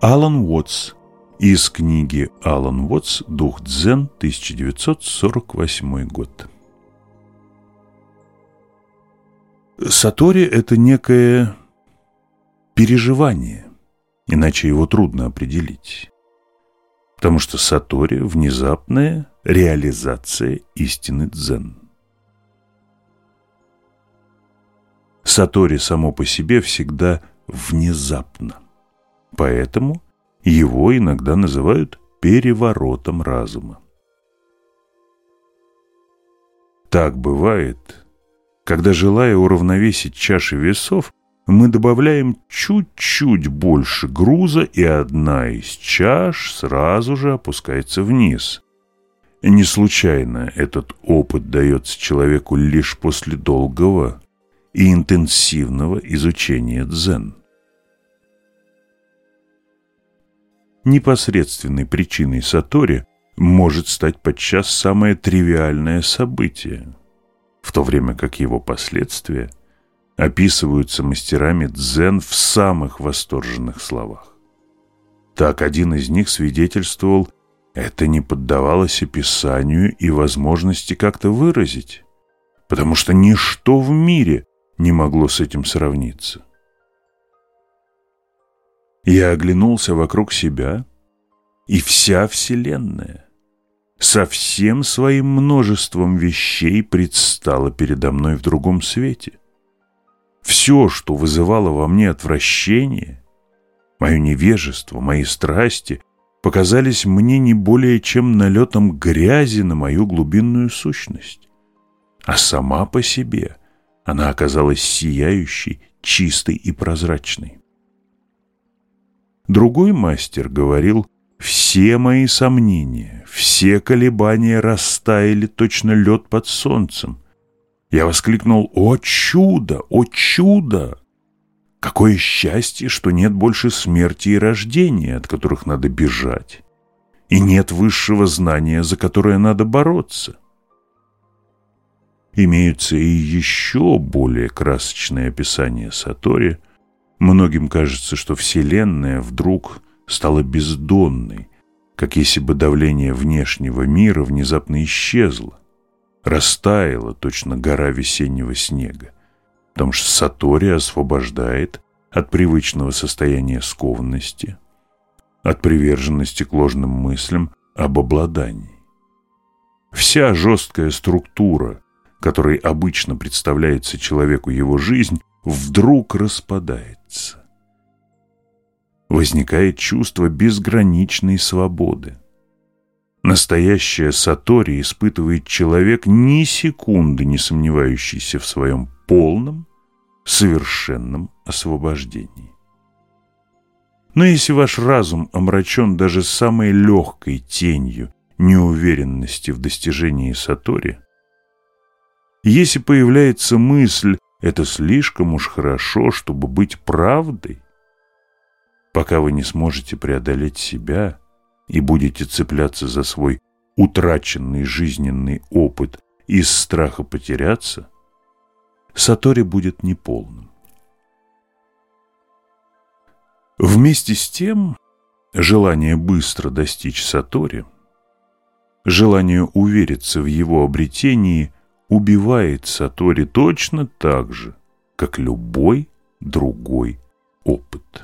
Алан Уотс из книги Алан Уотс «Дух Дзен», 1948 год. Сатори – это некое переживание, иначе его трудно определить. Потому что Сатори – внезапная реализация истины дзен. Сатори само по себе всегда внезапно. Поэтому его иногда называют переворотом разума. Так бывает, когда, желая уравновесить чаши весов, мы добавляем чуть-чуть больше груза, и одна из чаш сразу же опускается вниз. Не случайно этот опыт дается человеку лишь после долгого и интенсивного изучения дзен. Непосредственной причиной сатори может стать подчас самое тривиальное событие, в то время как его последствия – описываются мастерами дзен в самых восторженных словах. Так один из них свидетельствовал, это не поддавалось описанию и возможности как-то выразить, потому что ничто в мире не могло с этим сравниться. Я оглянулся вокруг себя, и вся Вселенная со всем своим множеством вещей предстала передо мной в другом свете. Все, что вызывало во мне отвращение, мое невежество, мои страсти, показались мне не более чем налетом грязи на мою глубинную сущность. А сама по себе она оказалась сияющей, чистой и прозрачной. Другой мастер говорил, все мои сомнения, все колебания растаяли точно лед под солнцем, я воскликнул «О чудо! О чудо!» Какое счастье, что нет больше смерти и рождения, от которых надо бежать, и нет высшего знания, за которое надо бороться. Имеются и еще более красочные описания Сатори. Многим кажется, что Вселенная вдруг стала бездонной, как если бы давление внешнего мира внезапно исчезло растаяла точно гора весеннего снега, потому что Сатори освобождает от привычного состояния скованности, от приверженности к ложным мыслям об обладании. Вся жесткая структура, которой обычно представляется человеку его жизнь, вдруг распадается. Возникает чувство безграничной свободы. Настоящее сатори испытывает человек ни секунды не сомневающийся в своем полном, совершенном освобождении. Но если ваш разум омрачен даже самой легкой тенью неуверенности в достижении сатори, если появляется мысль «это слишком уж хорошо, чтобы быть правдой», пока вы не сможете преодолеть себя – и будете цепляться за свой утраченный жизненный опыт из страха потеряться, Сатори будет неполным. Вместе с тем, желание быстро достичь Сатори, желание увериться в его обретении убивает Сатори точно так же, как любой другой опыт.